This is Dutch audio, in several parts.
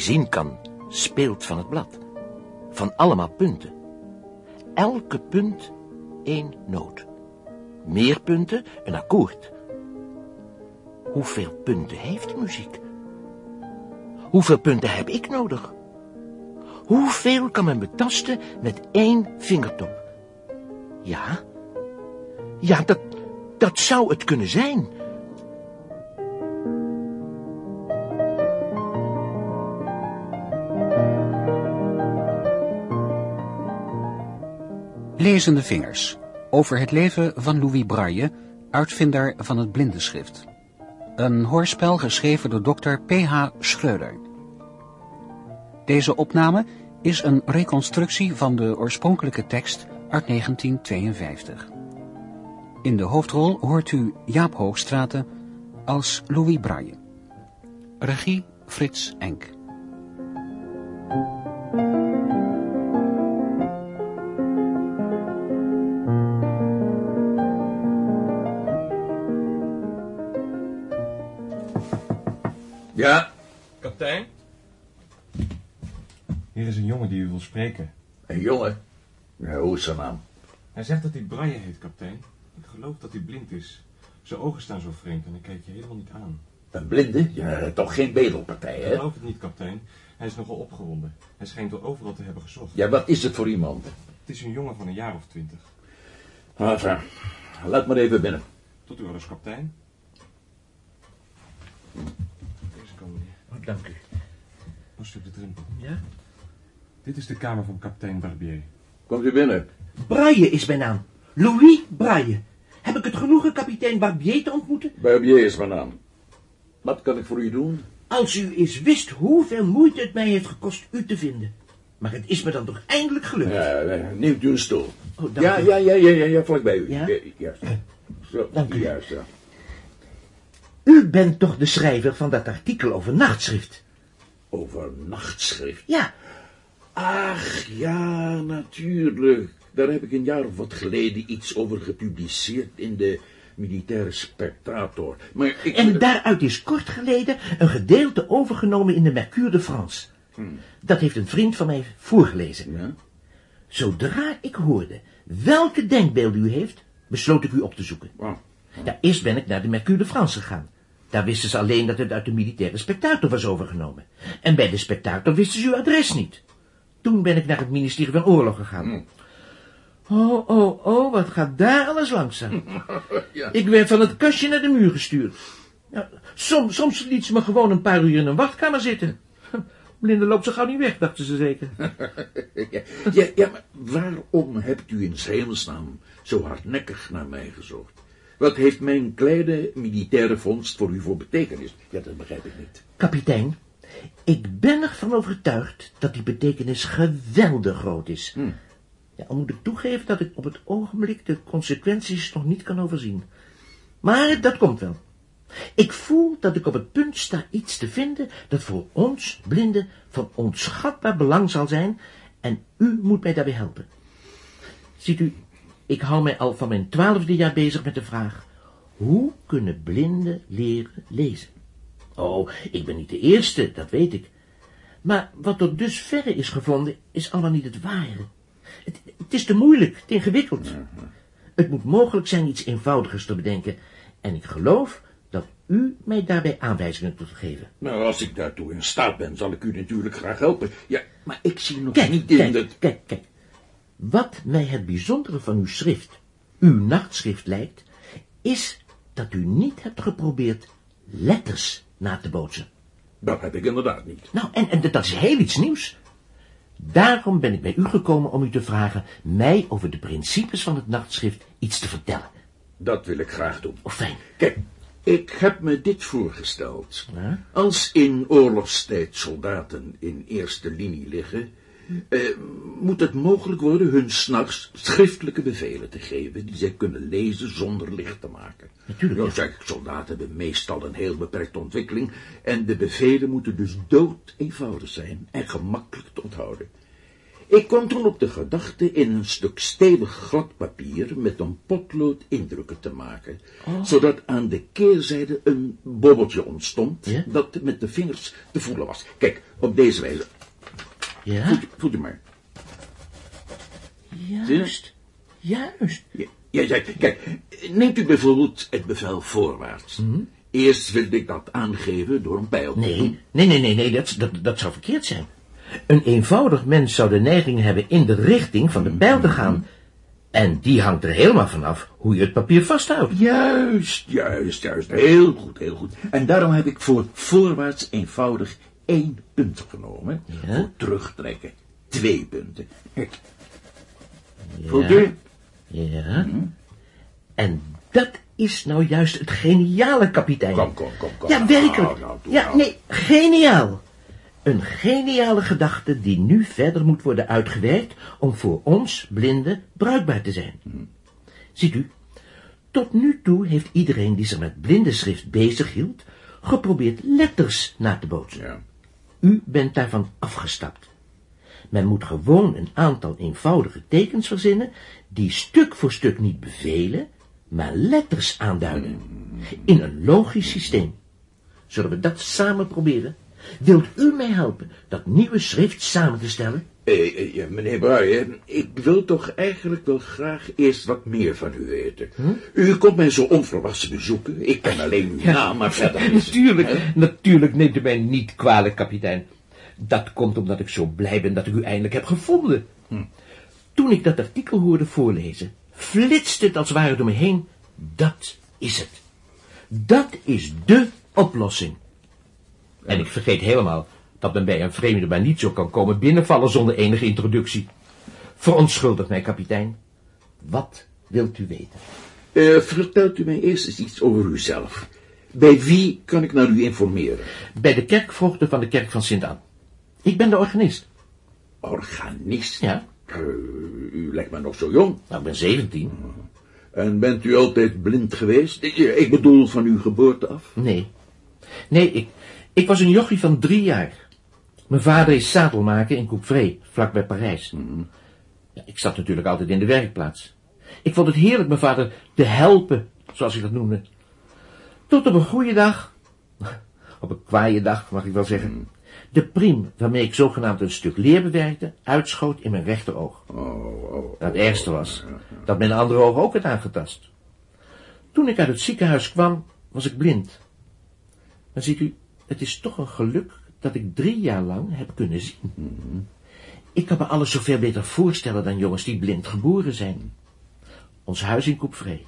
Wie zien kan, speelt van het blad. Van allemaal punten. Elke punt één noot. Meer punten, een akkoord. Hoeveel punten heeft muziek? Hoeveel punten heb ik nodig? Hoeveel kan men betasten met één vingertop? Ja, ja, dat, dat zou het kunnen zijn. Lezende vingers. Over het leven van Louis Braille, uitvinder van het blindenschrift. Een hoorspel geschreven door Dr. P.H. Schreuder. Deze opname is een reconstructie van de oorspronkelijke tekst uit 1952. In de hoofdrol hoort u Jaap Hoogstraten als Louis Braille. Regie Frits Enk. Ja, Kapitein? Hier is een jongen die u wil spreken. een jongen. Ja, hoe is zijn naam? Hij zegt dat hij Braille heet, kapitein. Ik geloof dat hij blind is. Zijn ogen staan zo vreemd en hij kijkt je helemaal niet aan. Een blinde? Ja, toch geen bedelpartij, Ik hè? geloof het niet, kapitein. Hij is nogal opgewonden. Hij schijnt door overal te hebben gezocht. Ja, wat is het voor iemand? Het is een jongen van een jaar of twintig. Enfin, laat maar even binnen. Tot uw orders, kapitein. Meneer. Oh, dank u. U op de drempel. Ja? Dit is de kamer van kapitein Barbier. Komt u binnen. Braille is mijn naam. Louis Braille. Heb ik het genoegen kapitein Barbier te ontmoeten? Barbier is mijn naam. Wat kan ik voor u doen? Als u eens wist hoeveel moeite het mij heeft gekost u te vinden. Maar het is me dan toch eindelijk gelukt. Ja, eh, neemt u een stoel. Oh, dank ja, u. ja, ja, ja, ja, ja, vlakbij u. Ja? juist. Zo, Dank u. juist, ja. U bent toch de schrijver van dat artikel over nachtschrift? Over nachtschrift. Ja, Ach, ja, natuurlijk. Daar heb ik een jaar of wat geleden iets over gepubliceerd in de Militaire Spectator. Maar ik... en daaruit is kort geleden een gedeelte overgenomen in de Mercure de France. Dat heeft een vriend van mij voorgelezen. Ja? Zodra ik hoorde welke denkbeelden u heeft, besloot ik u op te zoeken. Wauw. Ja, eerst ben ik naar de Mercure de France gegaan. Daar wisten ze alleen dat het uit de militaire spectator was overgenomen. En bij de spectator wisten ze uw adres niet. Toen ben ik naar het ministerie van Oorlog gegaan. Oh, oh, oh, wat gaat daar alles langzaam. Ja. Ik werd van het kastje naar de muur gestuurd. Ja, soms, soms liet ze me gewoon een paar uur in een wachtkamer zitten. Blinde loopt zo gauw niet weg, dachten ze zeker. Ja, ja, ja, maar waarom hebt u in hemelsnaam zo hardnekkig naar mij gezocht? Wat heeft mijn kleine militaire vondst voor u voor betekenis? Ja, dat begrijp ik niet. Kapitein, ik ben ervan overtuigd dat die betekenis geweldig groot is. Ja, al moet ik toegeven dat ik op het ogenblik de consequenties nog niet kan overzien. Maar dat komt wel. Ik voel dat ik op het punt sta iets te vinden dat voor ons, blinden, van onschatbaar belang zal zijn en u moet mij daarbij helpen. Ziet u, ik hou mij al van mijn twaalfde jaar bezig met de vraag, hoe kunnen blinden leren lezen? Oh, ik ben niet de eerste, dat weet ik. Maar wat tot dusverre is gevonden, is allemaal niet het ware. Het, het is te moeilijk, te ingewikkeld. Het moet mogelijk zijn iets eenvoudigers te bedenken. En ik geloof dat u mij daarbij aanwijzingen kunt geven. Nou, als ik daartoe in staat ben, zal ik u natuurlijk graag helpen. Ja, maar ik zie nog Kijk, niet in kijk, dat... kijk, kijk. Wat mij het bijzondere van uw schrift, uw nachtschrift lijkt, is dat u niet hebt geprobeerd letters na te bootsen. Dat heb ik inderdaad niet. Nou, en, en dat is heel iets nieuws. Daarom ben ik bij u gekomen om u te vragen mij over de principes van het nachtschrift iets te vertellen. Dat wil ik graag doen. Oh, fijn. Kijk, ik heb me dit voorgesteld. Ja? Als in oorlogstijd soldaten in eerste linie liggen, eh, moet het mogelijk worden hun s'nachts schriftelijke bevelen te geven die zij kunnen lezen zonder licht te maken. Natuurlijk, Nou, zeg, soldaten hebben meestal een heel beperkte ontwikkeling en de bevelen moeten dus dood eenvoudig zijn en gemakkelijk te onthouden. Ik kwam toen op de gedachte in een stuk stevig glad papier met een potlood indrukken te maken, zodat aan de keerzijde een bobbeltje ontstond Ja? dat met de vingers te voelen was. Kijk, op deze wijze. Ja, Voelt, voelt u maar. juist. Juist. Ja, ja, ja, kijk, neemt u bijvoorbeeld het bevel voorwaarts. Eerst wilde ik dat aangeven door een pijl. Nee, nee, nee, nee, nee dat, dat, dat zou verkeerd zijn. Een eenvoudig mens zou de neiging hebben in de richting van de pijl te gaan. En die hangt er helemaal vanaf hoe je het papier vasthoudt. Juist, juist, juist. Heel goed, heel goed. En daarom heb ik voor voorwaarts eenvoudig één punt genomen. Ja? Voor terugtrekken twee punten. Voelt u? Ja. En dat is nou juist het geniale, kapitein. Kom, kom, kom, kom. Ja, Nou, werkelijk. nou, doe ja, nou. nee, geniaal. Een geniale gedachte die nu verder moet worden uitgewerkt om voor ons, blinden, bruikbaar te zijn. Ziet u, tot nu toe heeft iedereen die zich met blindenschrift bezig hield, geprobeerd letters na te bootsen. Ja. U bent daarvan afgestapt. Men moet gewoon een aantal eenvoudige tekens verzinnen, die stuk voor stuk niet bevelen, maar letters aanduiden. In een logisch systeem. Zullen we dat samen proberen? Wilt u mij helpen dat nieuwe schrift samen te stellen? Eh, eh, ja, meneer Bruijen, ik wil toch eigenlijk wel graag eerst wat meer van u weten. U komt mij zo onverwassen bezoeken. Ik ken alleen uw naam, maar verder is... Natuurlijk, natuurlijk neemt u mij niet kwalijk, kapitein. Dat komt omdat ik zo blij ben dat ik u eindelijk heb gevonden. Toen ik dat artikel hoorde voorlezen, flitste het als ware door me heen. Dat is het. Dat is dé oplossing. En ik vergeet helemaal dat men bij een vreemde maar niet zo kan komen binnenvallen zonder enige introductie. Verontschuldig mij, kapitein. Wat wilt u weten? Eh, vertelt u mij eerst eens iets over uzelf. Bij wie kan ik naar u informeren? Bij de kerkvoogden van de kerk van Sint-Anne. Ik ben de organist. Organist? Ja, Eh, u lijkt me nog zo jong. nou, ik ben 17. En bent u altijd blind geweest? Ik, ik bedoel van uw geboorte af? Nee. Nee, ik, ik was een jochie van drie jaar. Mijn vader is zadelmaker in Couvré, vlakbij Parijs. Ja, ik zat natuurlijk altijd in de werkplaats. Ik vond het heerlijk mijn vader te helpen, zoals ik dat noemde. Tot op een goede dag, op een kwaaie dag mag ik wel zeggen, de priem waarmee ik zogenaamd een stuk leer bewerkte, uitschoot in mijn rechteroog. Oh, oh. Het ergste was dat mijn andere oog ook werd aangetast. Toen ik uit het ziekenhuis kwam, was ik blind. Maar ziet u, het is toch een geluk dat ik drie jaar lang heb kunnen zien. Ik kan me alles zoveel beter voorstellen dan jongens die blind geboren zijn. Ons huis in Couvré.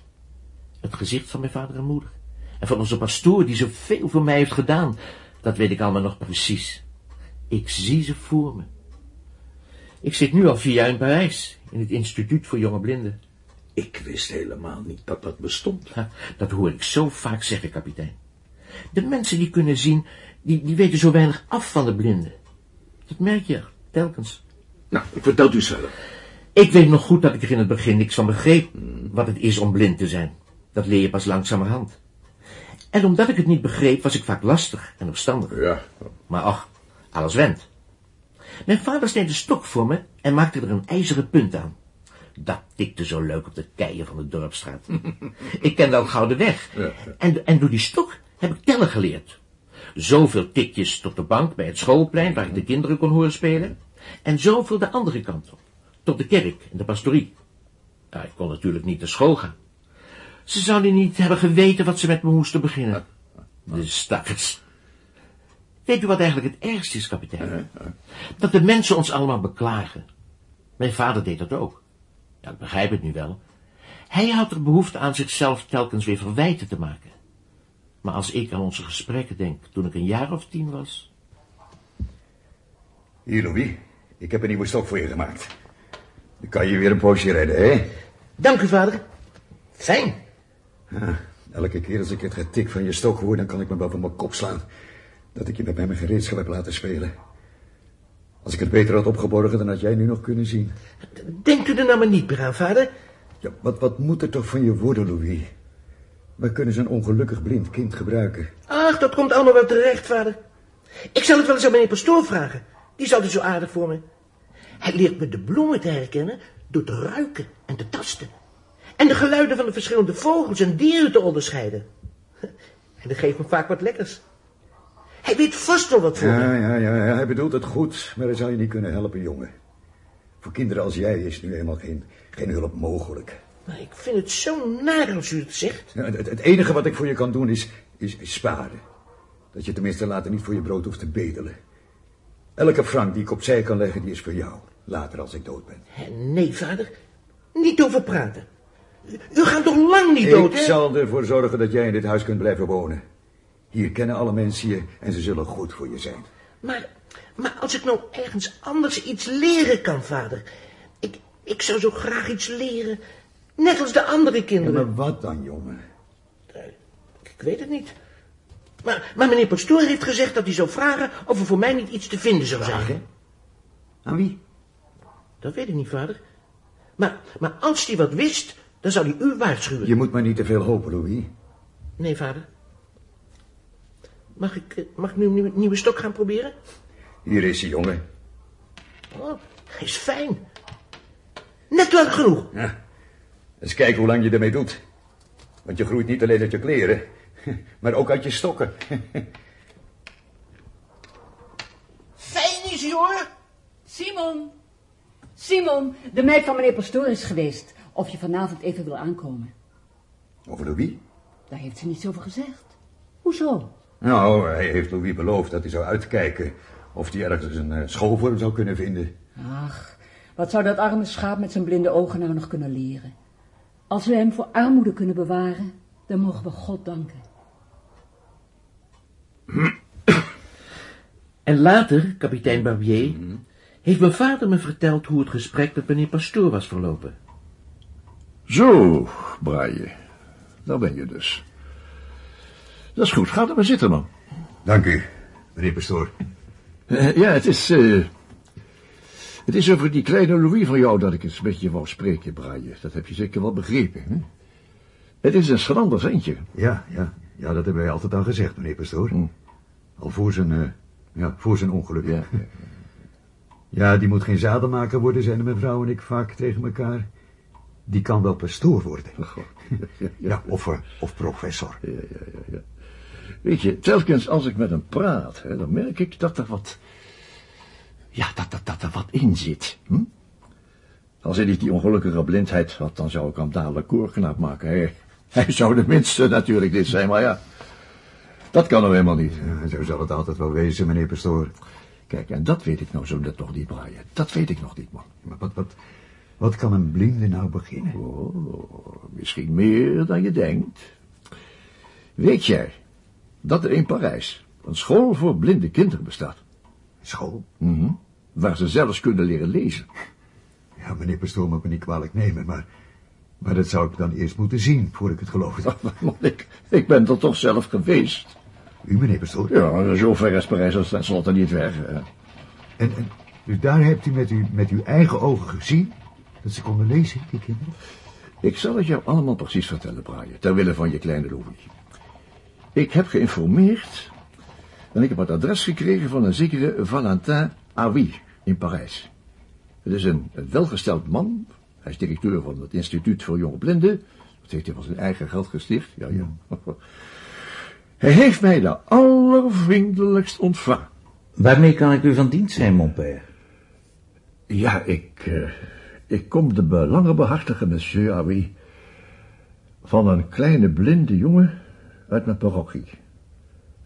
Het gezicht van mijn vader en moeder. En van onze pastoor die zoveel voor mij heeft gedaan. Dat weet ik allemaal nog precies. Ik zie ze voor me. Ik zit nu al vier jaar in Parijs, in het instituut voor jonge blinden. Ik wist helemaal niet dat dat bestond. Ha, dat hoor ik zo vaak zeggen, kapitein. De mensen die kunnen zien, die, die weten zo weinig af van de blinden. Dat merk je telkens. Nou, ik vertel het u zelf. Ik weet nog goed dat ik er in het begin niks van begreep wat het is om blind te zijn. Dat leer je pas langzamerhand. En omdat ik het niet begreep, was ik vaak lastig en opstandig. Ja. Maar ach, alles went. Mijn vader sneed een stok voor me en maakte er een ijzeren punt aan. Dat tikte zo leuk op de keien van de dorpstraat. ik kende al gauw de weg. En, en door die stok heb ik tellen geleerd. Zoveel tikjes tot de bank bij het schoolplein waar ik de kinderen kon horen spelen. En zoveel de andere kant op. Tot de kerk en de pastorie. Ja, ik kon natuurlijk niet naar school gaan. Ze zouden niet hebben geweten wat ze met me moesten beginnen. De stakkers. Weet u wat eigenlijk het ergste is, kapitein? Dat de mensen ons allemaal beklagen. Mijn vader deed dat ook. Ja, ik begrijp het nu wel. Hij had er behoefte aan zichzelf telkens weer verwijten te maken. Maar als ik aan onze gesprekken denk toen ik een jaar of tien was... Hier, Louis. Ik heb een nieuwe stok voor je gemaakt. Dan kan je weer een poosje redden, hè? Dank u, vader. Fijn. Ja, elke keer als ik het getik van je stok hoor, dan kan ik me boven mijn kop slaan. Dat ik je met mijn gereedschap heb laten spelen. Als ik het beter had opgeborgen, dan had jij nu nog kunnen zien. Denkt u er nou maar niet meer aan, vader? Ja, wat, wat moet er toch van je worden, Louis? We kunnen zo'n ongelukkig blind kind gebruiken. Ach, dat komt allemaal wel terecht, vader. Ik zal het wel eens aan meneer Pastoor vragen. Die is altijd zo aardig voor me. Hij leert me de bloemen te herkennen door te ruiken en te tasten. En de geluiden van de verschillende vogels en dieren te onderscheiden. En dat geeft me vaak wat lekkers. Hij weet vast wel wat voor Ja, me. ja, ja, ja, hij bedoelt het goed, maar hij zal je niet kunnen helpen, jongen. Voor kinderen als jij is nu eenmaal geen, geen hulp mogelijk. Maar ik vind het zo naar als u het zegt. Ja, Het, het enige wat ik voor je kan doen is, is, is sparen. Dat je tenminste later niet voor je brood hoeft te bedelen. Elke frank die ik opzij kan leggen, die is voor jou. Later als ik dood ben. Nee, vader. Niet over praten. U, gaat nog lang niet dood, Ik hè? zal ervoor zorgen dat jij in dit huis kunt blijven wonen. Hier kennen alle mensen je en ze zullen goed voor je zijn. Maar, maar als ik nou ergens anders iets leren kan, vader. Ik, ik zou zo graag iets leren. Net als de andere Ja, kinderen. maar wat dan, jongen? Ik weet het niet. Maar, maar meneer Pastoor heeft gezegd dat hij zou vragen of er voor mij niet iets te vinden zou zijn. Vragen? Aan wie? Dat weet ik niet, vader. Maar, maar als hij wat wist, dan zou hij u waarschuwen. Je moet maar niet te veel hopen, Louis. Nee, vader. Mag ik, eh, mag ik nu een nieuwe, nieuwe stok gaan proberen? Hier is hij, jongen. Oh, hij is fijn. Net lang genoeg. Ja. Eens kijken hoe lang je ermee doet. Want je groeit niet alleen uit je kleren, maar ook uit je stokken. Fijn is hoor. Simon! Simon, de meid van meneer Pastoor is geweest. Of je vanavond even wil aankomen. Over Louis? Daar heeft ze niets over gezegd. Hoezo? Nou, hij heeft Louis beloofd dat hij zou uitkijken of hij ergens een eh, school voor hem zou kunnen vinden. Ach, wat zou dat arme schaap met zijn blinde ogen nou nog kunnen leren? Als we hem voor armoede kunnen bewaren, dan mogen we God danken. En later, kapitein Barbier, heeft mijn vader me verteld hoe het gesprek met meneer Pastoor was verlopen. Zo, Braille. Daar ben je dus. Dat is goed. Ga er maar zitten, man. Dank u, meneer Pastoor. Eh, ja, het is... eh, het is over die kleine Louis van jou dat ik eens met je wou spreken, Braille. Dat heb je zeker wel begrepen, hè? Het is een schrander ventje. Ja, ja, ja, dat hebben wij altijd al gezegd, meneer Pastoor. Hm. Al voor zijn, eh, ja, voor zijn ongeluk. Ja, ja. Ja, die moet geen zadelmaker worden, zeiden mijn vrouw en ik vaak tegen elkaar. Die kan wel pastoor worden. God. Ja, of, eh, of professor. Ja, ja, ja, ja. Weet je, telkens als ik met hem praat, hè, dan merk ik dat er wat... Ja, dat, dat, dat er wat in zit. Hm? Als hij niet die ongelukkige blindheid had, dan zou ik hem dadelijk koorknaap maken. Hij, hij zou de minste natuurlijk dit zijn, maar ja... Dat kan nou helemaal niet. Ja, zo zal het altijd wel wezen, meneer Pastoor. Kijk, en dat weet ik nou zo net nog niet, Brian. Dat weet ik nog niet, man. Maar wat, wat, wat kan een blinde nou beginnen? Oh, misschien meer dan je denkt. Weet jij dat er in Parijs een school voor blinde kinderen bestaat? School? Mhm. Waar ze zelfs kunnen leren lezen. Ja, meneer Pastoor moet me niet kwalijk nemen, maar... Maar dat zou ik dan eerst moeten zien, voor ik het geloofde. Want ik, ik ben er toch zelf geweest. U, meneer Pastoor? Ja, zo ver is Parijs als tenslotte niet weg. hè. En, en dus daar hebt u met, u met uw eigen ogen gezien dat ze konden lezen, die kinderen? Ik zal het jou allemaal precies vertellen, Brian, ter wille van je kleine Louis. Ik heb geïnformeerd en ik heb het adres gekregen van een zekere Valentin Aoui in Parijs. Het is een, een welgesteld man. Hij is directeur van het Instituut voor Jonge Blinden. Dat heeft hij van zijn eigen geld gesticht. Ja, ja. Hij heeft mij de allervriendelijkst ontvangen. Waarmee kan ik u van dienst zijn, mon père? Ja, ik, eh, ik kom de belangenbehartigen, monsieur Aoui, van een kleine blinde jongen uit mijn parochie.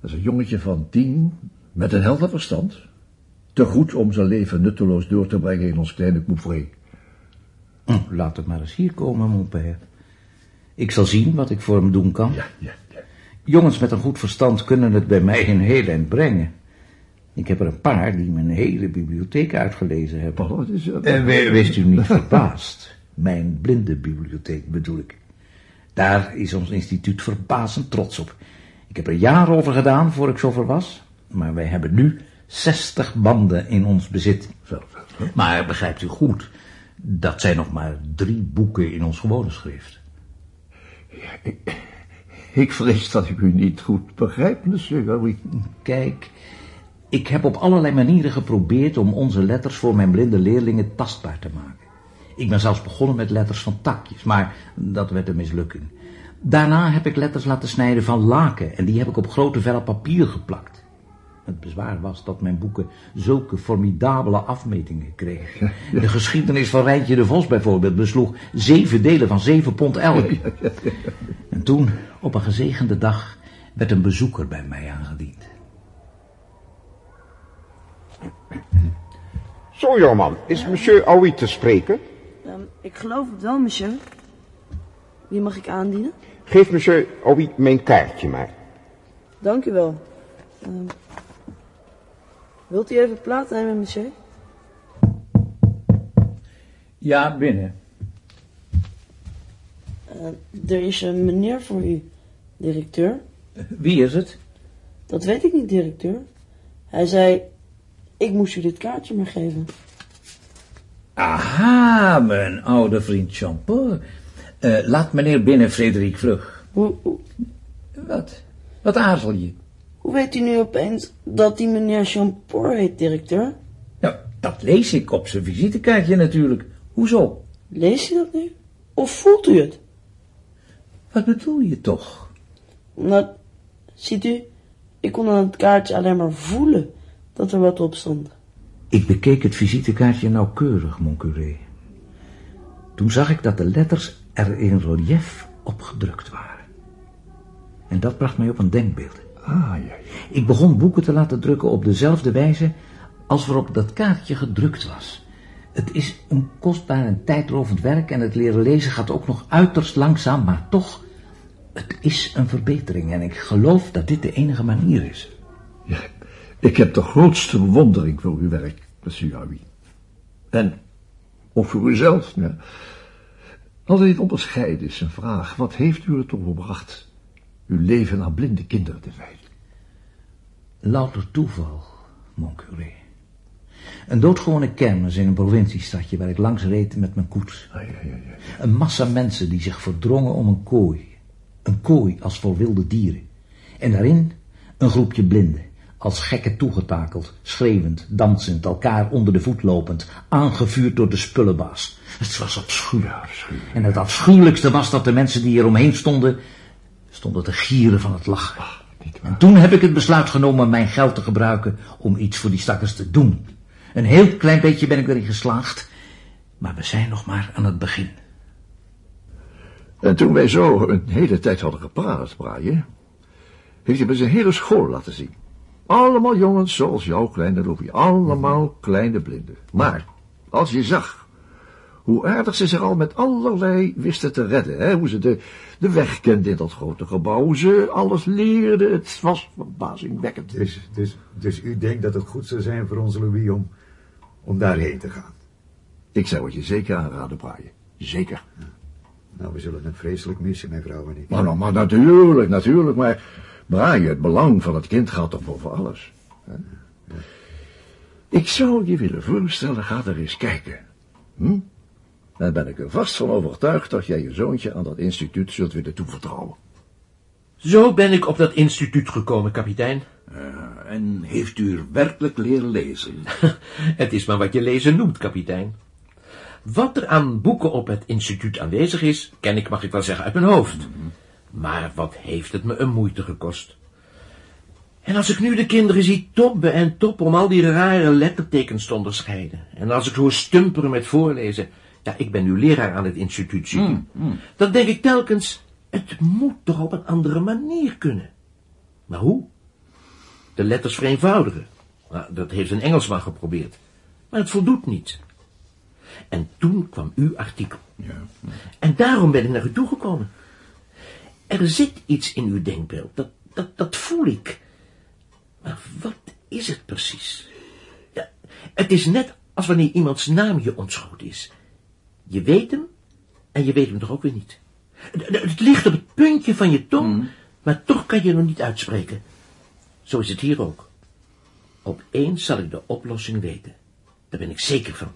Dat is een jongetje van tien, met een helder verstand. Te goed om zijn leven nutteloos door te brengen in ons kleine Couvray. Hm, laat het maar eens hier komen, mon père. Ik zal zien wat ik voor hem doen kan. Ja, ja, ja. Jongens met een goed verstand kunnen het bij mij een heel eind brengen. Ik heb er een paar die mijn hele bibliotheek uitgelezen hebben. Oh, is, En we- wees u niet verbaasd. Mijn blindenbibliotheek bedoel ik. Daar is ons instituut verbazend trots op. Ik heb er jaren over gedaan voor ik zover was. Maar wij hebben nu 60 banden in ons bezit. Zo, zo. Maar begrijpt u goed, dat zijn nog maar drie boeken in ons gewone schrift. Ik vrees dat ik u niet goed begrijp, monsieur. Kijk, Ik heb op allerlei manieren geprobeerd om onze letters voor mijn blinde leerlingen tastbaar te maken. Ik ben zelfs begonnen met letters van takjes, maar dat werd een mislukking. Daarna heb ik letters laten snijden van laken en die heb ik op grote vellen papier geplakt. Het bezwaar was dat mijn boeken zulke formidabele afmetingen kregen. De geschiedenis van Rijntje de Vos bijvoorbeeld besloeg zeven delen van zeven pond elk. En toen, op een gezegende dag, werd een bezoeker bij mij aangediend. Zo, jongeman, is monsieur Aoui te spreken? Ehm, ik geloof het wel, monsieur. Wie mag ik aandienen? Geef monsieur Aoui mijn kaartje maar. Dank u wel. Ehm, wilt u even plaatsnemen, monsieur? Ja, binnen. Ehm, er is een meneer voor u, directeur. Wie is het? Dat weet ik niet, directeur. Hij zei, ik moest u dit kaartje maar geven. Aha, mijn oude vriend Champot. Eh, laat meneer binnen, Frederik Vlug. Hoe, hoe, Wat? Wat aarzel je? hoe weet u nu opeens dat die meneer Champoor heet, directeur? Nou, dat lees ik op zijn visitekaartje natuurlijk. Hoezo? Leest u dat nu? Of voelt u het? Wat bedoel je toch? Omdat, ziet u, ik kon aan het kaartje alleen maar voelen dat er wat op stond. Ik bekeek het visitekaartje nauwkeurig, mon curé. Toen zag ik dat de letters er in relief opgedrukt waren. En dat bracht mij op een denkbeeld. Ah, ja. Ik begon boeken te laten drukken op dezelfde wijze als waarop dat kaartje gedrukt was. Het is een kostbaar en tijdrovend werk en het leren lezen gaat ook nog uiterst langzaam, maar toch, het is een verbetering en ik geloof dat dit de enige manier is. Ja, ik heb de grootste bewondering voor uw werk, monsieur. En ook voor uzelf. Ja. Als dit onderscheiden is een vraag, wat heeft u er toch gebracht uw leven aan blinde kinderen te wijden? Louter toeval, mon curé. Een doodgewone kermis in een provinciestadje waar ik langs reed met mijn koets. Ah, ja, ja, ja. Een massa mensen die zich verdrongen om een kooi. Een kooi als voor wilde dieren. En daarin een groepje blinden, als gekken toegetakeld, schreeuwend, dansend, elkaar onder de voet lopend, aangevuurd door de spullenbaas. Het was afschuwelijk. En het afschuwelijkste was dat de mensen die er omheen stonden, stonden te gieren van het lachen. En toen heb ik het besluit genomen mijn geld te gebruiken om iets voor die stakkers te doen. Een heel klein beetje ben ik erin geslaagd, maar we zijn nog maar aan het begin. En toen wij zo een hele tijd hadden gepraat, Brian, heeft hij me zijn hele school laten zien. Allemaal jongens zoals jouw kleine Louis, allemaal kleine blinden. Maar, als je zag hoe aardig ze zich al met allerlei wisten te redden, hè? hoe ze de, de weg kenden in dat grote gebouw, hoe ze alles leerden, het was verbazingwekkend. Dus, dus, dus u denkt dat het goed zou zijn voor onze Louis om, om daarheen te gaan? Ik zou het je zeker aanraden, Brian. Zeker. Nou, we zullen hem vreselijk missen, mijn vrouw en ik. Maar, nou, maar natuurlijk, natuurlijk, maar Brian, het belang van het kind gaat toch boven alles. hè? Ik zou je willen voorstellen, ga er eens kijken. Hm? Dan ben ik er vast van overtuigd dat jij je zoontje aan dat instituut zult willen toevertrouwen. Zo ben ik op dat instituut gekomen, kapitein. En heeft u er werkelijk leren lezen? Het is maar wat je lezen noemt, kapitein. Wat er aan boeken op het instituut aanwezig is, ken ik, mag ik wel zeggen, uit mijn hoofd. Maar wat heeft het me een moeite gekost? En als ik nu de kinderen zie tobben en toppen om al die rare lettertekens te onderscheiden, en als ik hoor stumperen met voorlezen, ja, ik ben nu leraar aan het instituut, zie je, dan denk ik telkens, het moet toch op een andere manier kunnen. Maar hoe? De letters vereenvoudigen. Nou, dat heeft een Engelsman geprobeerd. Maar het voldoet niet. En toen kwam uw artikel. En daarom ben ik naar u toegekomen. Er zit iets in uw denkbeeld, dat, dat, dat voel ik. Maar wat is het precies? Ja, het is net als wanneer iemands naam je ontschoten is. Je weet hem, en je weet hem toch ook weer niet. Het, het ligt op het puntje van je tong, maar toch kan je nog niet uitspreken. Zo is het hier ook. Opeens zal ik de oplossing weten. Daar ben ik zeker van.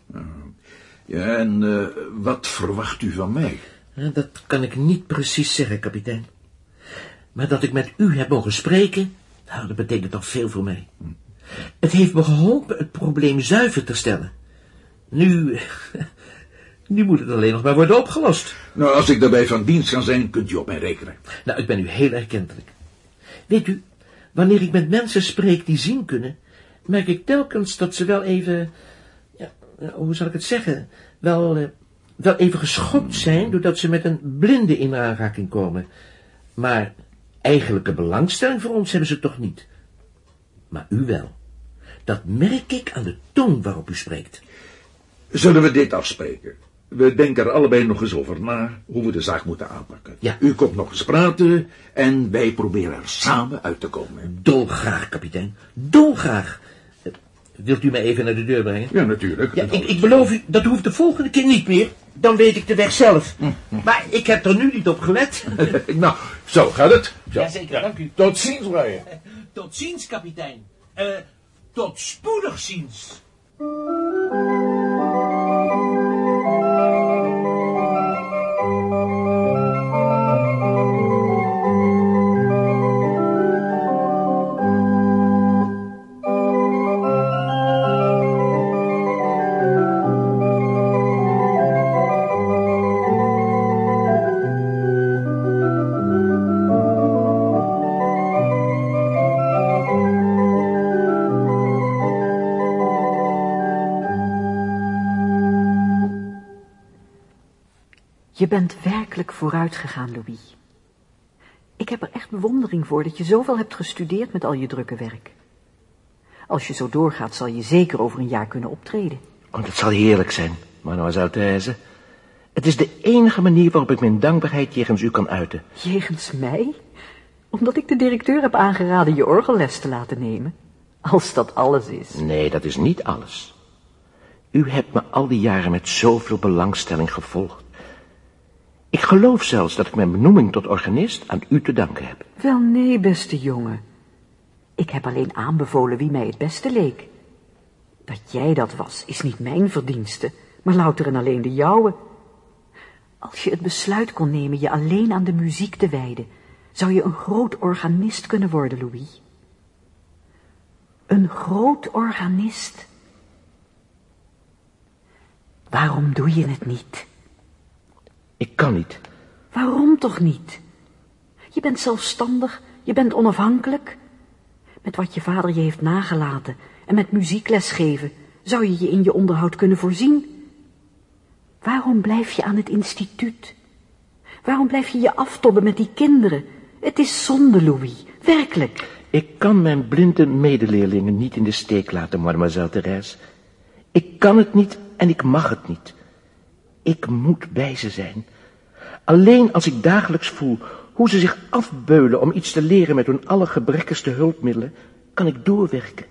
Ja, en eh, wat verwacht u van mij? Dat kan ik niet precies zeggen, kapitein. Maar dat ik met u heb mogen spreken, nou, dat betekent toch veel voor mij. Het heeft me geholpen het probleem zuiver te stellen. Nu, nu moet het alleen nog maar worden opgelost. Nou, als ik daarbij van dienst kan zijn, kunt u op mij rekenen. Nou, ik ben u heel erkentelijk. Weet u, wanneer ik met mensen spreek die zien kunnen, merk ik telkens dat ze wel even, ja, hoe zal ik het zeggen, wel, eh, wel even geschokt zijn doordat ze met een blinde in aanraking komen. Maar eigenlijke belangstelling voor ons hebben ze toch niet. Maar u wel. Dat merk ik aan de toon waarop u spreekt. Zullen we dit afspreken? We denken er allebei nog eens over na hoe we de zaak moeten aanpakken. Ja. U komt nog eens praten en wij proberen er samen uit te komen. Dolgraag, kapitein. Dolgraag. Wilt u mij even naar de deur brengen? Ja, natuurlijk. Ja, ik, ik beloof u, dat hoeft de volgende keer niet meer. Dan weet ik de weg zelf. Maar ik heb er nu niet op gelet. nou, zo gaat het. Zo. Jazeker, dank u. Tot ziens, Brian. Tot ziens, kapitein. Eh, tot spoedig ziens. Bent werkelijk vooruit gegaan, Louis. Ik heb er echt bewondering voor dat je zoveel hebt gestudeerd met al je drukke werk. Als je zo doorgaat, zal je zeker over een jaar kunnen optreden. Oh, dat zal heerlijk zijn, mademoiselle Therese. Het is de enige manier waarop ik mijn dankbaarheid jegens u kan uiten. Jegens mij? Omdat ik de directeur heb aangeraden je orgelles te laten nemen. Als dat alles is. Nee, dat is niet alles. U hebt me al die jaren met zoveel belangstelling gevolgd. Ik geloof zelfs dat ik mijn benoeming tot organist aan u te danken heb. Wel nee, beste jongen. Ik heb alleen aanbevolen wie mij het beste leek. Dat jij dat was, is niet mijn verdienste, maar louter en alleen de jouwe. Als je het besluit kon nemen je alleen aan de muziek te wijden, zou je een groot organist kunnen worden, Louis. Een groot organist. Waarom doe je het niet? Ik kan niet. Waarom toch niet? Je bent zelfstandig, je bent onafhankelijk. Met wat je vader je heeft nagelaten en met muziekles geven, zou je je in je onderhoud kunnen voorzien. Waarom blijf je aan het instituut? Waarom blijf je je aftobben met die kinderen? Het is zonde, Louis, werkelijk. Ik kan mijn blinde medeleerlingen niet in de steek laten, mademoiselle Therese. Ik kan het niet en ik mag het niet. Ik moet bij ze zijn. Alleen als ik dagelijks voel hoe ze zich afbeulen om iets te leren met hun allergebrekkigste hulpmiddelen, kan ik doorwerken.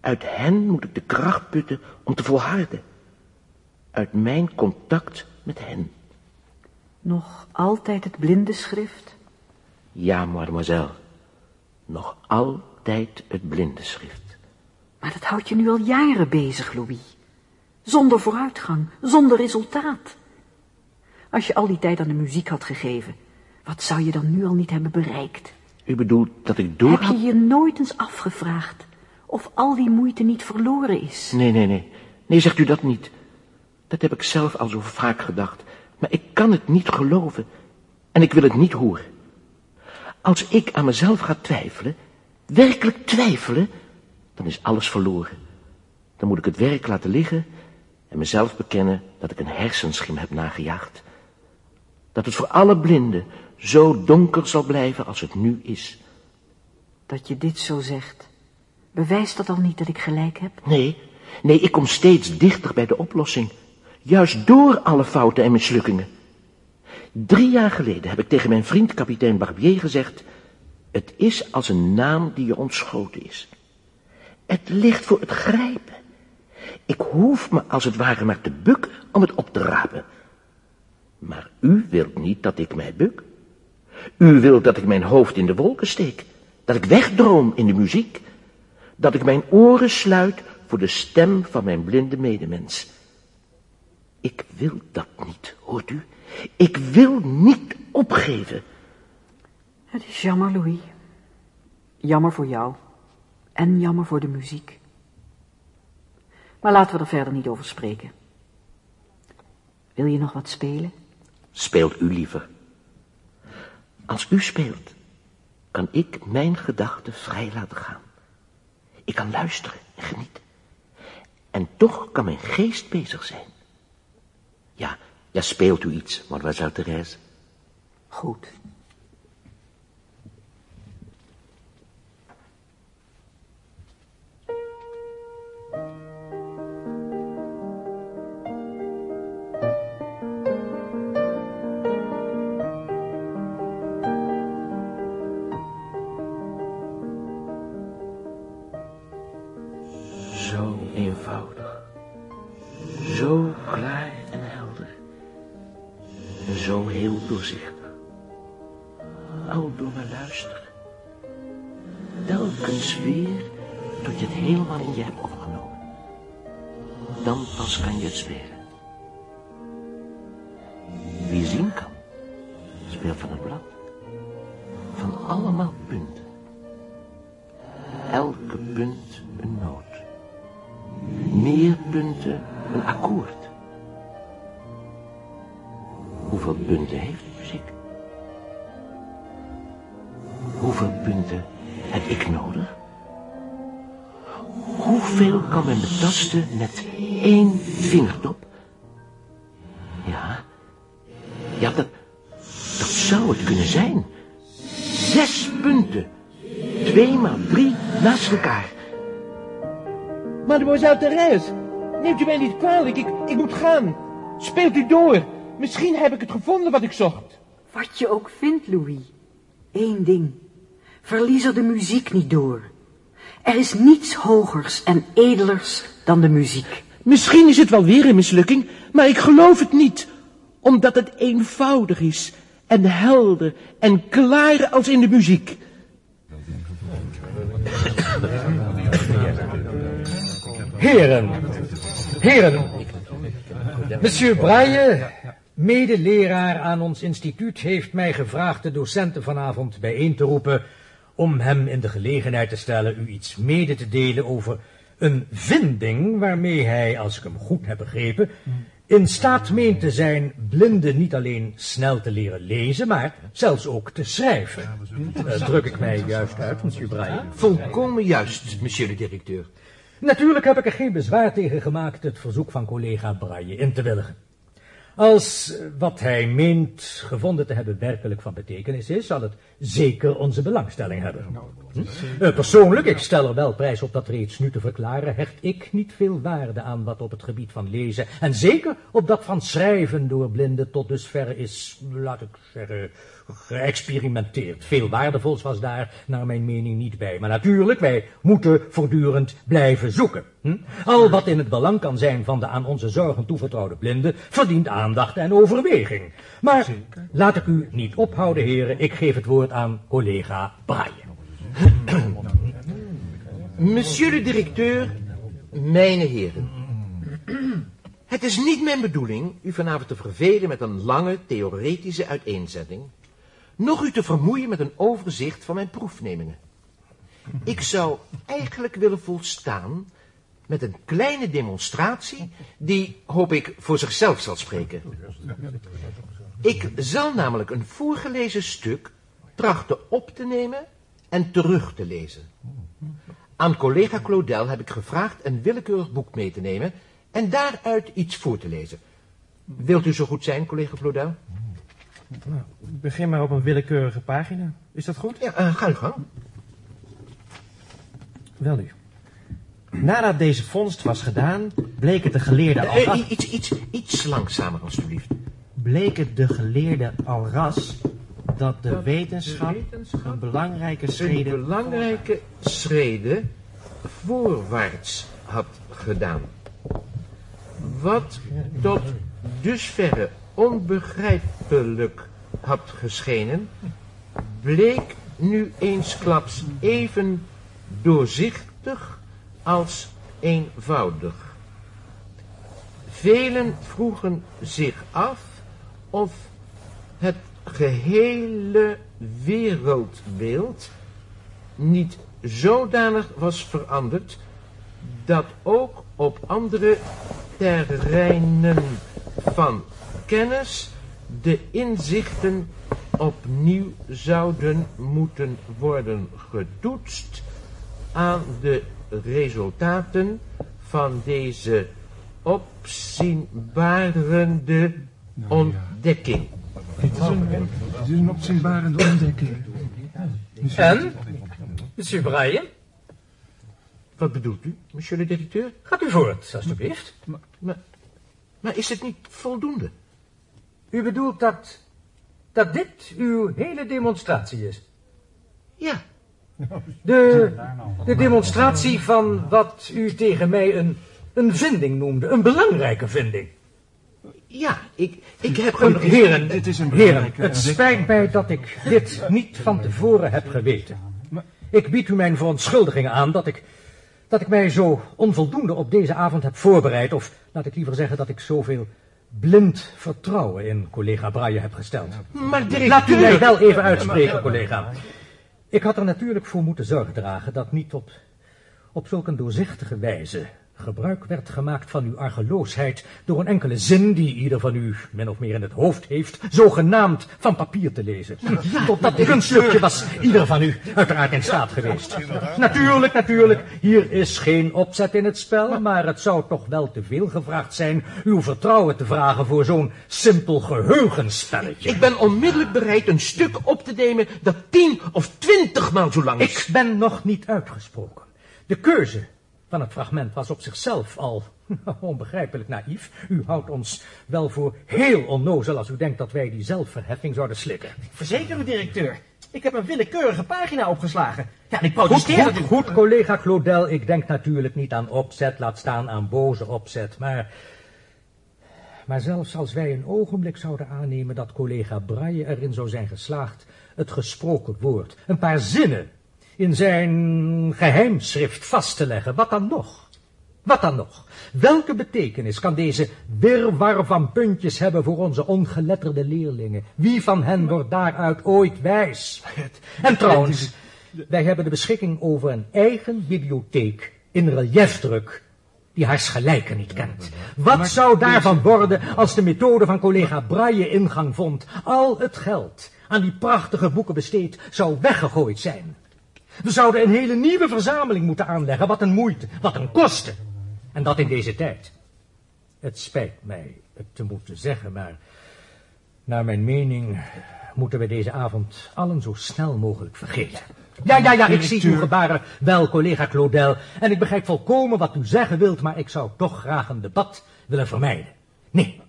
Uit hen moet ik de kracht putten om te volharden. Uit mijn contact met hen. Nog altijd het blinde schrift? Ja, mademoiselle. Nog altijd het blinde schrift. Maar dat houdt je nu al jaren bezig, Louis. Zonder vooruitgang, zonder resultaat. Als je al die tijd aan de muziek had gegeven, wat zou je dan nu al niet hebben bereikt? U bedoelt dat ik door... Heb je je nooit eens afgevraagd of al die moeite niet verloren is? Nee, nee, nee. Nee, zegt u dat niet. Dat heb ik zelf al zo vaak gedacht. Maar ik kan het niet geloven. En ik wil het niet horen. Als ik aan mezelf ga twijfelen, werkelijk twijfelen, dan is alles verloren. Dan moet ik het werk laten liggen en mezelf bekennen dat ik een hersenschim heb nagejaagd. Dat het voor alle blinden zo donker zal blijven als het nu is. Dat je dit zo zegt, bewijst dat al niet dat ik gelijk heb? Nee, nee, ik kom steeds dichter bij de oplossing. Juist door alle fouten en mislukkingen. Drie jaar geleden heb ik tegen mijn vriend kapitein Barbier gezegd... Het is als een naam die je ontschoten is. Het ligt voor het grijpen. Ik hoef me als het ware maar te bukken om het op te rapen. Maar u wilt niet dat ik mij buk. U wilt dat ik mijn hoofd in de wolken steek. Dat ik wegdroom in de muziek. Dat ik mijn oren sluit voor de stem van mijn blinde medemens. Ik wil dat niet, hoort u? Ik wil niet opgeven. Het is jammer, Louis. Jammer voor jou. En jammer voor de muziek. Maar laten we er verder niet over spreken. Wil je nog wat spelen? Speelt u liever. Als u speelt, kan ik mijn gedachten vrij laten gaan. Ik kan luisteren en genieten. En toch kan mijn geest bezig zijn. Ja, ja, speelt u iets, mademoiselle Therese. Goed. Zo heel doorzichtig. Al door maar luisteren. Telkens weer tot je het helemaal in je hebt opgenomen. Dan pas kan je het spelen. Wie zien kan, speelt van het blad. Van allemaal punten. Elke punt Mademoiselle Therese, neemt u mij niet kwalijk, ik, ik moet gaan. Speelt u door. Misschien heb ik het gevonden wat ik zocht. Wat je ook vindt, Louis. Eén ding. Verlies er de muziek niet door. Er is niets hogers en edelers dan de muziek. Misschien is het wel weer een mislukking, maar ik geloof het niet. Omdat het eenvoudig is en helder en klaar als in de muziek. Heren, heren, monsieur Braille, medeleraar aan ons instituut, heeft mij gevraagd de docenten vanavond bijeen te roepen om hem in de gelegenheid te stellen u iets mede te delen over een vinding waarmee hij, als ik hem goed heb begrepen, in staat meent te zijn blinden niet alleen snel te leren lezen, maar zelfs ook te schrijven. Uh, druk ik mij juist uit, monsieur Braille? Volkomen juist, monsieur de directeur. Natuurlijk heb ik er geen bezwaar tegen gemaakt het verzoek van collega Braille in te willigen. Als wat hij meent gevonden te hebben werkelijk van betekenis is, zal het zeker onze belangstelling hebben. Hm? Uh, persoonlijk, ik stel er wel prijs op dat reeds nu te verklaren, hecht ik niet veel waarde aan wat op het gebied van lezen, en zeker op dat van schrijven door blinden tot dusver is, laat ik zeggen, geëxperimenteerd. Veel waardevols was daar, naar mijn mening, niet bij. Maar natuurlijk, wij moeten voortdurend blijven zoeken. Hm? Al wat in het belang kan zijn van de aan onze zorgen toevertrouwde blinden, verdient aandacht en overweging. Maar laat ik u niet ophouden, heren. Ik geef het woord aan collega Braille. Monsieur de directeur, mijn heren. Het is niet mijn bedoeling u vanavond te vervelen met een lange theoretische uiteenzetting, nog u te vermoeien met een overzicht van mijn proefnemingen. Ik zou eigenlijk willen volstaan met een kleine demonstratie die, hoop ik, voor zichzelf zal spreken. Ik zal namelijk een voorgelezen stuk trachten op te nemen en terug te lezen. Aan collega Claudel heb ik gevraagd een willekeurig boek mee te nemen en daaruit iets voor te lezen. Wilt u zo goed zijn, collega Claudel? Nou, begin maar op een willekeurige pagina. Is dat goed? Ja, uh, ga uw gang. Wel nu. Nadat deze vondst was gedaan, bleek het de geleerde al... Uh, iets, iets, iets langzamer, alstublieft. Bleek het de geleerde al ras dat de wetenschap, een belangrijke schrede... Een belangrijke schrede voorwaarts had gedaan. Wat tot dusverre onbegrijpelijk had geschenen, bleek nu eensklaps even doorzichtig als eenvoudig. Velen vroegen zich af of het gehele wereldbeeld niet zodanig was veranderd dat ook op andere terreinen van kennis de inzichten opnieuw zouden moeten worden getoetst aan de resultaten van deze opzienbarende ontdekking. Het is een, het is een opzienbarende ontdekking. En? Monsieur Braille? Wat bedoelt u, monsieur de directeur? Gaat u voort, alstublieft. Maar, maar, maar is het niet voldoende? U bedoelt dat, dat dit uw hele demonstratie is? Ja. De, de demonstratie van wat u tegen mij een, een vinding noemde, een belangrijke vinding. Ja, ik, ik heb... Een, heren, Dit is een heren, het spijt mij dat ik dit niet van tevoren heb geweten. Ik bied u mijn verontschuldigingen aan dat ik, dat ik mij zo onvoldoende op deze avond heb voorbereid, of laat ik liever zeggen dat ik zoveel blind vertrouwen in collega Braille heb gesteld. Maar directeur... Laat u mij wel even uitspreken, collega. Ik had er natuurlijk voor moeten zorg dragen dat niet op, op zulk een doorzichtige wijze gebruik werd gemaakt van uw argeloosheid door een enkele zin die ieder van u min of meer in het hoofd heeft, zogenaamd van papier te lezen. Tot dat kunststukje was ieder van u uiteraard in staat geweest. Natuurlijk, natuurlijk, hier is geen opzet in het spel, maar het zou toch wel te veel gevraagd zijn uw vertrouwen te vragen voor zo'n simpel geheugenspelletje. Ik ben onmiddellijk bereid een stuk op te nemen dat tien of twintigmaal zo lang is. Ik ben nog niet uitgesproken. De keuze van het fragment was op zichzelf al onbegrijpelijk naïef. U houdt ons wel voor heel onnozel als u denkt dat wij die zelfverheffing zouden slikken. Verzeker u, directeur. Ik heb een willekeurige pagina opgeslagen. Ja, en ik Goed, protesteer goed, natuurlijk. goed, collega Claudel. Ik denk natuurlijk niet aan opzet, laat staan aan boze opzet. Maar, maar zelfs als wij een ogenblik zouden aannemen dat collega Braille erin zou zijn geslaagd het gesproken woord, een paar zinnen in zijn geheimschrift vast te leggen, wat dan nog? Wat dan nog? Welke betekenis kan deze wirwar van puntjes hebben voor onze ongeletterde leerlingen? Wie van hen wordt daaruit ooit wijs? En trouwens, wij hebben de beschikking over een eigen bibliotheek in reliefdruk die haars gelijke niet kent. Wat zou daarvan worden als de methode van collega Braille ingang vond? Al het geld aan die prachtige boeken besteed zou weggegooid zijn. We zouden een hele nieuwe verzameling moeten aanleggen. Wat een moeite, wat een kosten. En dat in deze tijd. Het spijt mij het te moeten zeggen, maar naar mijn mening moeten we deze avond allen zo snel mogelijk vergeten. Ja, ja, ja, ik zie uw gebaren wel, collega Claudel. En ik begrijp volkomen wat u zeggen wilt, maar ik zou toch graag een debat willen vermijden. Nee,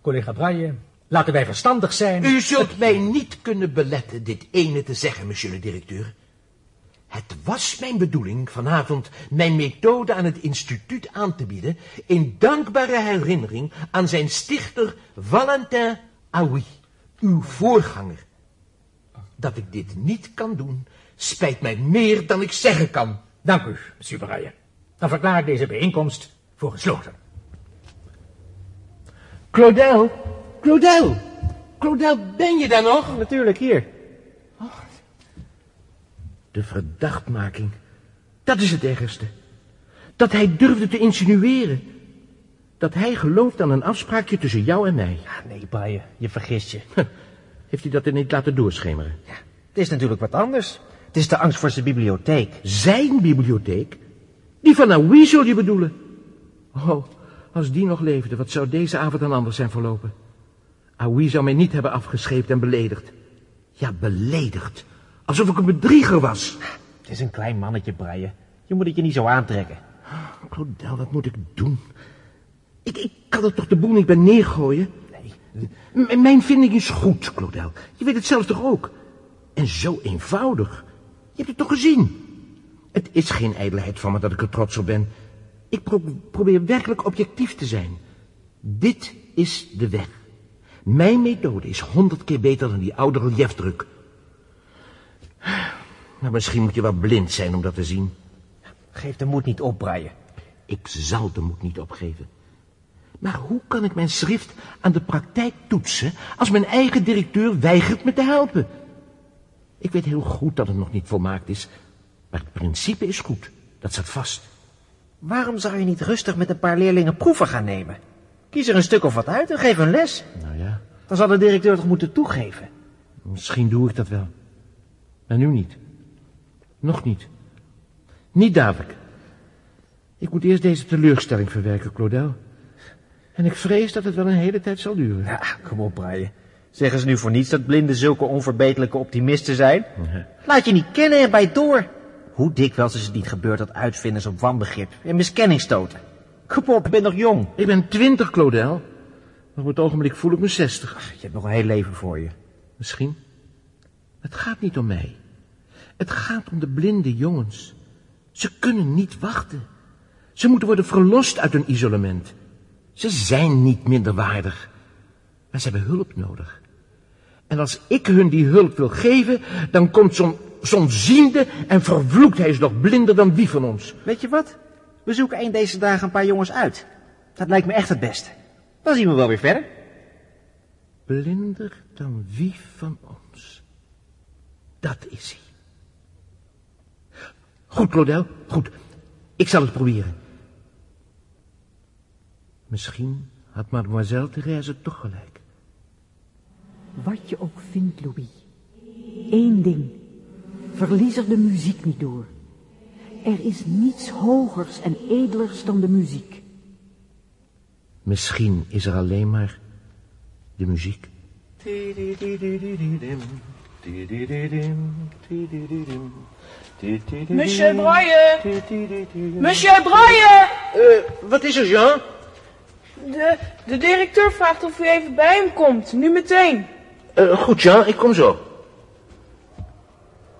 collega Braille, laten wij verstandig zijn. U zult mij niet kunnen beletten dit ene te zeggen, monsieur le directeur. Het was mijn bedoeling vanavond mijn methode aan het instituut aan te bieden... in dankbare herinnering aan zijn stichter Valentin Aoui, uw voorganger. Dat ik dit niet kan doen, spijt mij meer dan ik zeggen kan. Dank u, monsieur Braille. Dan verklaar ik deze bijeenkomst voor gesloten. Claudel, Claudel, Claudel, ben je daar nog? Natuurlijk, hier. De verdachtmaking, dat is het ergste. Dat hij durfde te insinueren. Dat hij gelooft aan een afspraakje tussen jou en mij. Ja, nee, Braille, je vergist je. Heeft hij dat er niet laten doorschemeren? Het is natuurlijk wat anders. Het is de angst voor zijn bibliotheek. Zijn bibliotheek? Die van Aoui zul je bedoelen? Oh, als die nog leefde, wat zou deze avond dan anders zijn verlopen? Aoui zou mij niet hebben afgescheept en beledigd. Ja, beledigd. Alsof ik een bedrieger was. Het is een klein mannetje, Braille. Je moet het je niet zo aantrekken. Claudel, wat moet ik doen? Ik, ik kan er toch de boel niet bij neergooien? Nee. M- mijn vinding is goed, Claudel. Je weet het zelf toch ook? En zo eenvoudig. Je hebt het toch gezien? Het is geen ijdelheid van me dat ik er trots op ben. Ik pro- probeer werkelijk objectief te zijn. Dit is de weg. Mijn methode is honderd keer beter dan die oude reliefdruk. Maar misschien moet je wel blind zijn om dat te zien. Geef de moed niet op, Braille. Ik zal de moed niet opgeven. Maar hoe kan ik mijn schrift aan de praktijk toetsen als mijn eigen directeur weigert me te helpen? Ik weet heel goed dat het nog niet volmaakt is, Maar het principe is goed. Dat staat vast. Waarom zou je niet rustig met een paar leerlingen proeven gaan nemen? Kies er een stuk of wat uit en geef een les. Nou ja, Dan zal de directeur toch moeten toegeven. misschien doe ik dat wel. Maar nu niet. Nog niet. Niet dadelijk. Ik moet eerst deze teleurstelling verwerken, Claudel. En ik vrees dat het wel een hele tijd zal duren. Ja, kom op, Brian. Zeggen ze nu voor niets dat blinden zulke onverbeterlijke optimisten zijn? Laat je niet kennen en bij door. Hoe dikwijls is het niet gebeurd dat uitvinders op wanbegrip en miskenning stoten? Kom op, je bent nog jong. Ik ben twintig, Claudel. Maar op het ogenblik voel ik me zestig. Je hebt nog een heel leven voor je. Misschien. Het gaat niet om mij. Het gaat om de blinde jongens. Ze kunnen niet wachten. Ze moeten worden verlost uit hun isolement. Ze zijn niet minderwaardig. Maar ze hebben hulp nodig. En als ik hun die hulp wil geven, dan komt zo'n zo'n ziende en vervloekt hij is nog blinder dan wie van ons. Weet je wat? We zoeken een deze dagen een paar jongens uit. Dat lijkt me echt het beste. Dan zien we wel weer verder. Blinder dan wie van ons. Dat is hij. Goed, Claudel, goed. Ik zal het proberen. Misschien had mademoiselle Therese toch gelijk. Wat je ook vindt, Louis. Eén ding. Verlies er de muziek niet door. Er is niets hogers en edelers dan de muziek. Misschien is er alleen maar de muziek. Monsieur Braille! Monsieur Braille! Uh, wat is er, Jean? De, de directeur vraagt of u even bij hem komt, nu meteen. Uh, goed, Jean, ik kom zo.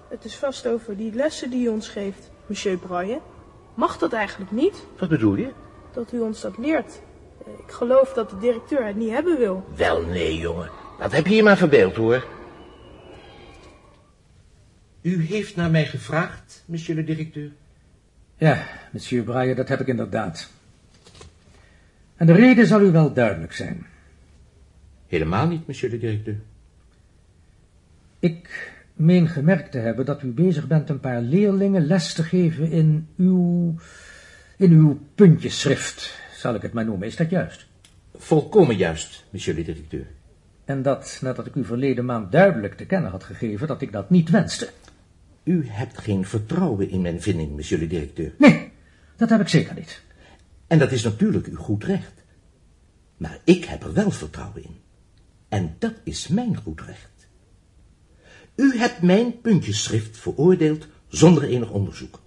Het is vast over die lessen die u ons geeft, monsieur Braille. Mag dat eigenlijk niet? Wat bedoel je? Dat u ons dat leert. Ik geloof dat de directeur het niet hebben wil. Wel, nee, jongen. Dat heb je je maar verbeeld, hoor. U heeft naar mij gevraagd, monsieur le directeur? Ja, monsieur Braille, dat heb ik inderdaad. En de reden zal u wel duidelijk zijn. Helemaal niet, monsieur le directeur. Ik meen gemerkt te hebben dat u bezig bent een paar leerlingen les te geven in uw, in uw puntjeschrift, zal ik het maar noemen. Is dat juist? Volkomen juist, monsieur le directeur. En dat nadat ik u verleden maand duidelijk te kennen had gegeven dat ik dat niet wenste. U hebt geen vertrouwen in mijn vinding, monsieur le directeur. Nee, dat heb ik zeker niet. En dat is natuurlijk uw goed recht. Maar ik heb er wel vertrouwen in. En dat is mijn goed recht. U hebt mijn puntjeschrift veroordeeld zonder enig onderzoek.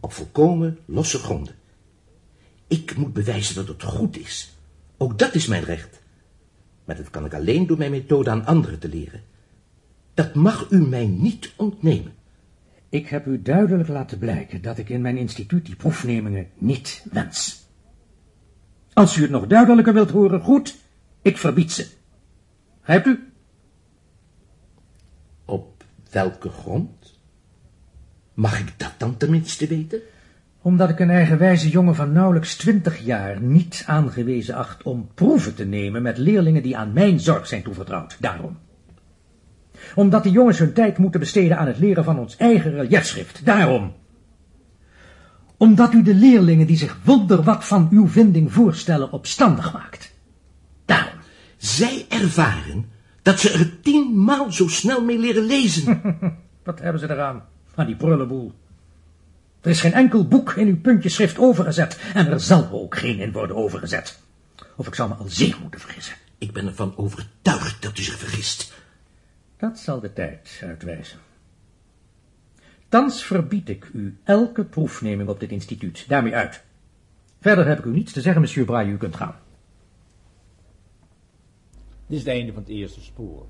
Op volkomen losse gronden. Ik moet bewijzen dat het goed is. Ook dat is mijn recht. Maar dat kan ik alleen door mijn methode aan anderen te leren. Dat mag u mij niet ontnemen. Ik heb u duidelijk laten blijken dat ik in mijn instituut die proefnemingen niet wens. Als u het nog duidelijker wilt horen, goed, ik verbied ze. Hebt u? Op welke grond? Mag ik dat dan tenminste weten? Omdat ik een eigenwijze jongen van nauwelijks twintig jaar niet aangewezen acht om proeven te nemen met leerlingen die aan mijn zorg zijn toevertrouwd. Daarom. Omdat die jongens hun tijd moeten besteden aan het leren van ons eigen reliefschrift. Daarom. Omdat u de leerlingen die zich wonder wat van uw vinding voorstellen opstandig maakt. Daarom. Zij ervaren dat ze er tienmaal zo snel mee leren lezen. Wat hebben ze eraan? Aan die prullenboel. Er is geen enkel boek in uw puntjeschrift overgezet en er zal ook geen in worden overgezet. Of ik zou me al zeer moeten vergissen. Ik ben ervan overtuigd dat u zich vergist. Dat zal de tijd uitwijzen. Thans verbied ik u elke proefneming op dit instituut. Daarmee uit. Verder heb ik u niets te zeggen, monsieur Braille. U kunt gaan. Dit is het einde van het eerste spoor.